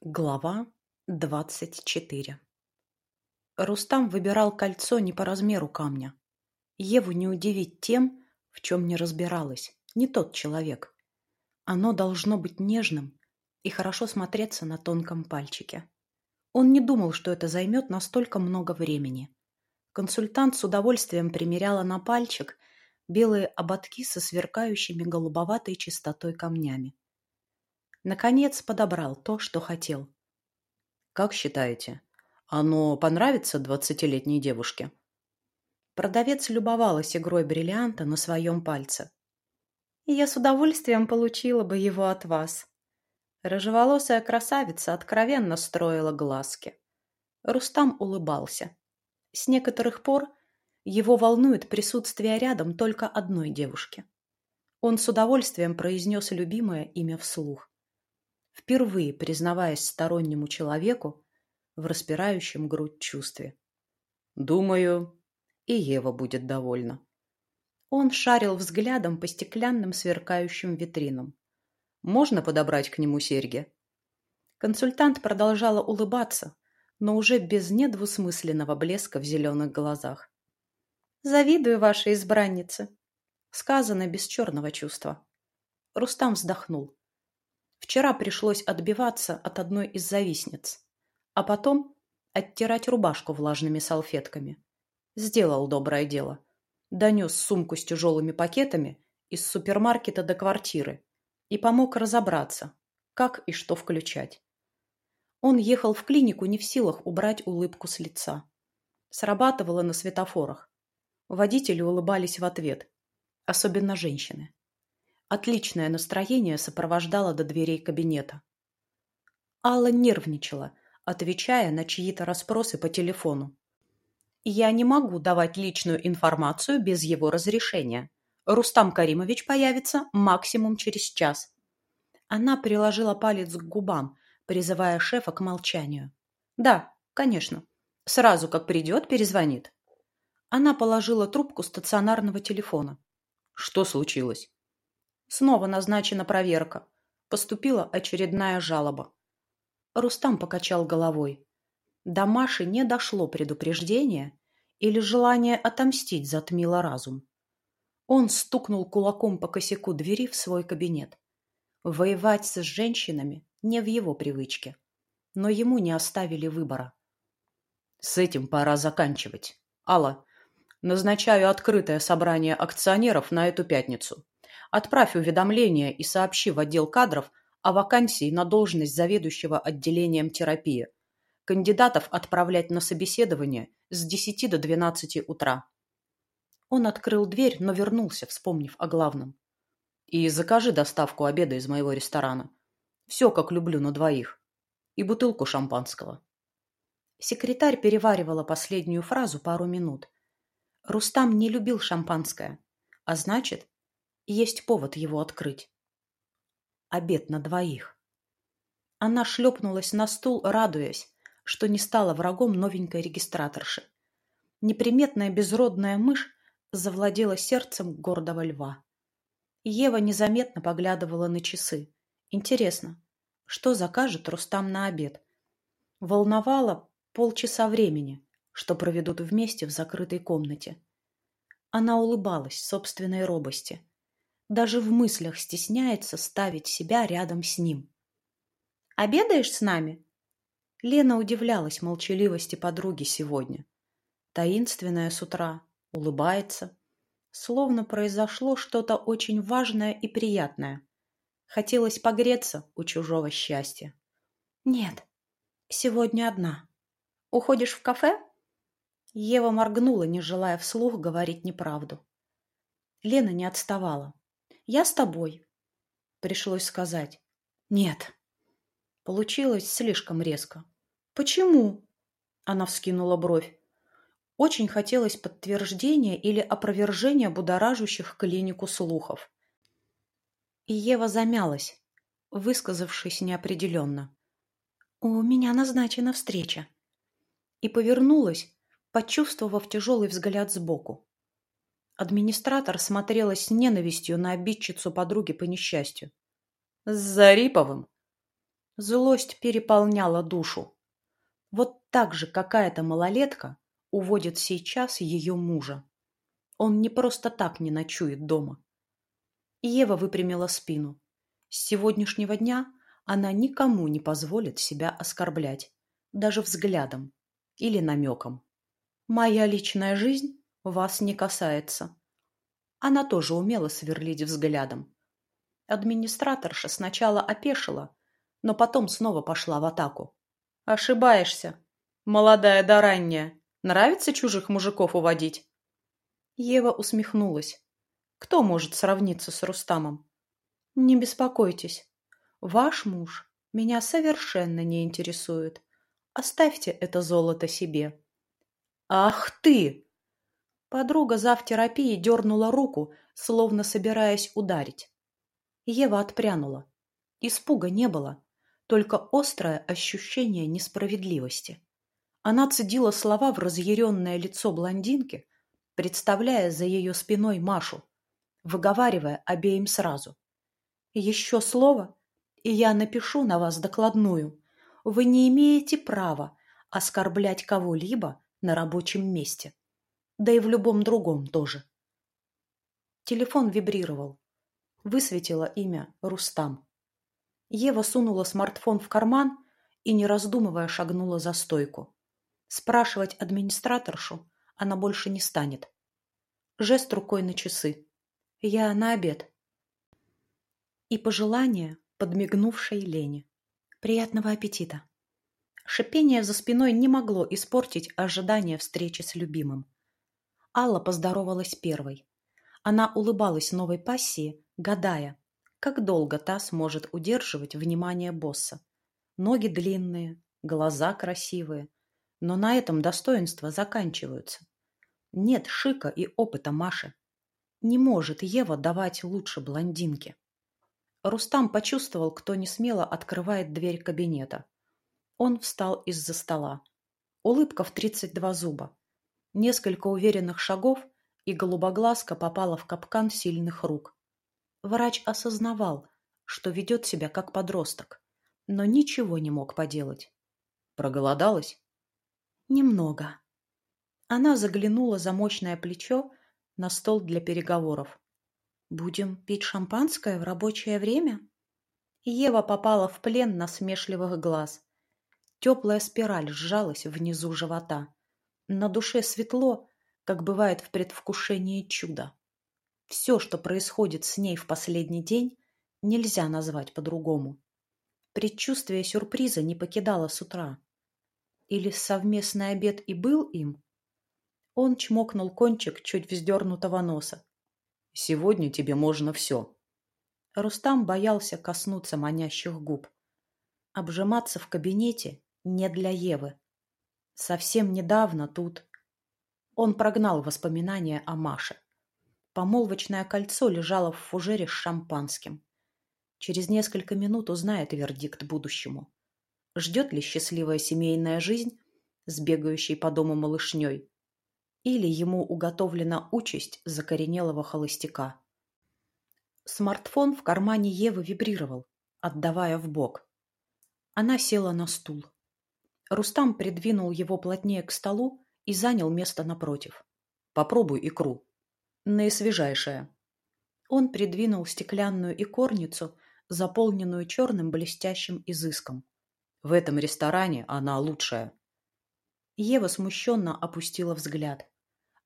Глава двадцать четыре Рустам выбирал кольцо не по размеру камня. Еву не удивить тем, в чем не разбиралась, не тот человек. Оно должно быть нежным и хорошо смотреться на тонком пальчике. Он не думал, что это займет настолько много времени. Консультант с удовольствием примеряла на пальчик белые ободки со сверкающими голубоватой чистотой камнями. Наконец подобрал то, что хотел. «Как считаете, оно понравится двадцатилетней девушке?» Продавец любовалась игрой бриллианта на своем пальце. «Я с удовольствием получила бы его от вас». Рыжеволосая красавица откровенно строила глазки. Рустам улыбался. С некоторых пор его волнует присутствие рядом только одной девушки. Он с удовольствием произнес любимое имя вслух впервые признаваясь стороннему человеку в распирающем грудь чувстве. «Думаю, и Ева будет довольна». Он шарил взглядом по стеклянным сверкающим витринам. «Можно подобрать к нему серьги?» Консультант продолжала улыбаться, но уже без недвусмысленного блеска в зеленых глазах. «Завидую вашей избраннице», — сказано без черного чувства. Рустам вздохнул. Вчера пришлось отбиваться от одной из завистниц, а потом оттирать рубашку влажными салфетками. Сделал доброе дело. Донес сумку с тяжелыми пакетами из супермаркета до квартиры и помог разобраться, как и что включать. Он ехал в клинику не в силах убрать улыбку с лица. Срабатывало на светофорах. Водители улыбались в ответ, особенно женщины. Отличное настроение сопровождало до дверей кабинета. Алла нервничала, отвечая на чьи-то расспросы по телефону. «Я не могу давать личную информацию без его разрешения. Рустам Каримович появится максимум через час». Она приложила палец к губам, призывая шефа к молчанию. «Да, конечно. Сразу как придет, перезвонит». Она положила трубку стационарного телефона. «Что случилось?» Снова назначена проверка. Поступила очередная жалоба. Рустам покачал головой. До Маши не дошло предупреждение или желание отомстить затмило разум. Он стукнул кулаком по косяку двери в свой кабинет. Воевать с женщинами не в его привычке. Но ему не оставили выбора. С этим пора заканчивать. Алла, назначаю открытое собрание акционеров на эту пятницу. Отправь уведомление и сообщи в отдел кадров о вакансии на должность заведующего отделением терапии. Кандидатов отправлять на собеседование с 10 до 12 утра. Он открыл дверь, но вернулся, вспомнив о главном. И закажи доставку обеда из моего ресторана. Все, как люблю, на двоих. И бутылку шампанского. Секретарь переваривала последнюю фразу пару минут. Рустам не любил шампанское, а значит, есть повод его открыть. Обед на двоих. Она шлепнулась на стул, радуясь, что не стала врагом новенькой регистраторши. Неприметная безродная мышь завладела сердцем гордого льва. Ева незаметно поглядывала на часы. Интересно, что закажет Рустам на обед? Волновало полчаса времени, что проведут вместе в закрытой комнате. Она улыбалась собственной робости даже в мыслях стесняется ставить себя рядом с ним. «Обедаешь с нами?» Лена удивлялась молчаливости подруги сегодня. Таинственная с утра, улыбается. Словно произошло что-то очень важное и приятное. Хотелось погреться у чужого счастья. «Нет, сегодня одна. Уходишь в кафе?» Ева моргнула, не желая вслух говорить неправду. Лена не отставала. Я с тобой. Пришлось сказать. Нет. Получилось слишком резко. Почему? Она вскинула бровь. Очень хотелось подтверждения или опровержения будоражащих клинику слухов. И Ева замялась, высказавшись неопределенно. «У меня назначена встреча». И повернулась, почувствовав тяжелый взгляд сбоку. Администратор смотрела с ненавистью на обидчицу подруги по несчастью. «С Зариповым?» Злость переполняла душу. Вот так же какая-то малолетка уводит сейчас ее мужа. Он не просто так не ночует дома. Ева выпрямила спину. С сегодняшнего дня она никому не позволит себя оскорблять, даже взглядом или намеком. «Моя личная жизнь вас не касается». Она тоже умела сверлить взглядом. Администраторша сначала опешила, но потом снова пошла в атаку. «Ошибаешься. Молодая да ранняя. Нравится чужих мужиков уводить?» Ева усмехнулась. «Кто может сравниться с Рустамом?» «Не беспокойтесь. Ваш муж меня совершенно не интересует. Оставьте это золото себе». «Ах ты!» Подруга завтерапии дернула руку, словно собираясь ударить. Ева отпрянула. Испуга не было, только острое ощущение несправедливости. Она цедила слова в разъяренное лицо блондинки, представляя за ее спиной Машу, выговаривая обеим сразу. «Еще слово, и я напишу на вас докладную. Вы не имеете права оскорблять кого-либо на рабочем месте. Да и в любом другом тоже». Телефон вибрировал. Высветило имя Рустам. Ева сунула смартфон в карман и, не раздумывая, шагнула за стойку. Спрашивать администраторшу она больше не станет. Жест рукой на часы. «Я на обед». И пожелание подмигнувшей Лене. «Приятного аппетита». Шипение за спиной не могло испортить ожидание встречи с любимым. Алла поздоровалась первой. Она улыбалась новой пассии, гадая, как долго та сможет удерживать внимание босса. Ноги длинные, глаза красивые, но на этом достоинства заканчиваются. Нет шика и опыта Маши. Не может Ева давать лучше блондинке. Рустам почувствовал, кто не смело открывает дверь кабинета. Он встал из-за стола. Улыбка в тридцать два зуба. Несколько уверенных шагов — и голубоглазка попала в капкан сильных рук. Врач осознавал, что ведет себя как подросток, но ничего не мог поделать. Проголодалась? Немного. Она заглянула за мощное плечо на стол для переговоров. «Будем пить шампанское в рабочее время?» Ева попала в плен насмешливых глаз. Теплая спираль сжалась внизу живота. На душе светло, как бывает в предвкушении чуда. Все, что происходит с ней в последний день, нельзя назвать по-другому. Предчувствие сюрприза не покидало с утра. Или совместный обед и был им? Он чмокнул кончик чуть вздернутого носа. «Сегодня тебе можно все». Рустам боялся коснуться манящих губ. Обжиматься в кабинете не для Евы. Совсем недавно тут он прогнал воспоминания о Маше. Помолвочное кольцо лежало в фужере с шампанским. Через несколько минут узнает вердикт будущему. Ждет ли счастливая семейная жизнь с бегающей по дому малышней? Или ему уготовлена участь закоренелого холостяка? Смартфон в кармане Евы вибрировал, отдавая в бок. Она села на стул. Рустам придвинул его плотнее к столу и занял место напротив. Попробуй икру. Наисвежайшая. Он придвинул стеклянную икорницу, заполненную черным блестящим изыском. В этом ресторане она лучшая. Ева смущенно опустила взгляд.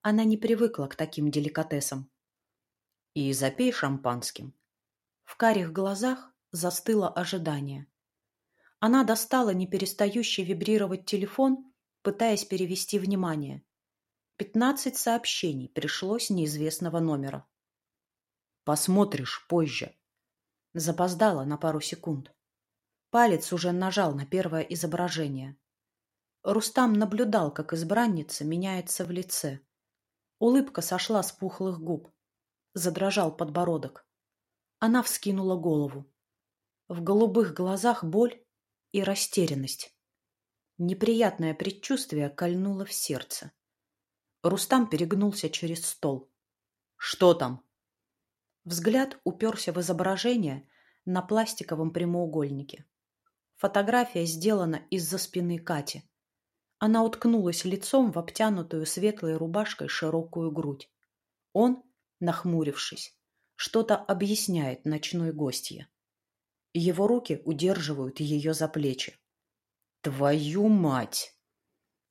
Она не привыкла к таким деликатесам. И запей шампанским. В карих глазах застыло ожидание. Она достала неперестающий вибрировать телефон пытаясь перевести внимание. Пятнадцать сообщений пришло с неизвестного номера. «Посмотришь позже». Запоздала на пару секунд. Палец уже нажал на первое изображение. Рустам наблюдал, как избранница меняется в лице. Улыбка сошла с пухлых губ. Задрожал подбородок. Она вскинула голову. В голубых глазах боль и растерянность. Неприятное предчувствие кольнуло в сердце. Рустам перегнулся через стол. «Что там?» Взгляд уперся в изображение на пластиковом прямоугольнике. Фотография сделана из-за спины Кати. Она уткнулась лицом в обтянутую светлой рубашкой широкую грудь. Он, нахмурившись, что-то объясняет ночной гостье. Его руки удерживают ее за плечи. «Твою мать!»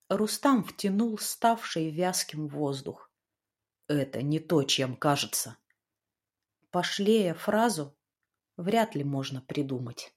Рустам втянул ставший вязким воздух. «Это не то, чем кажется». Пошлее фразу вряд ли можно придумать.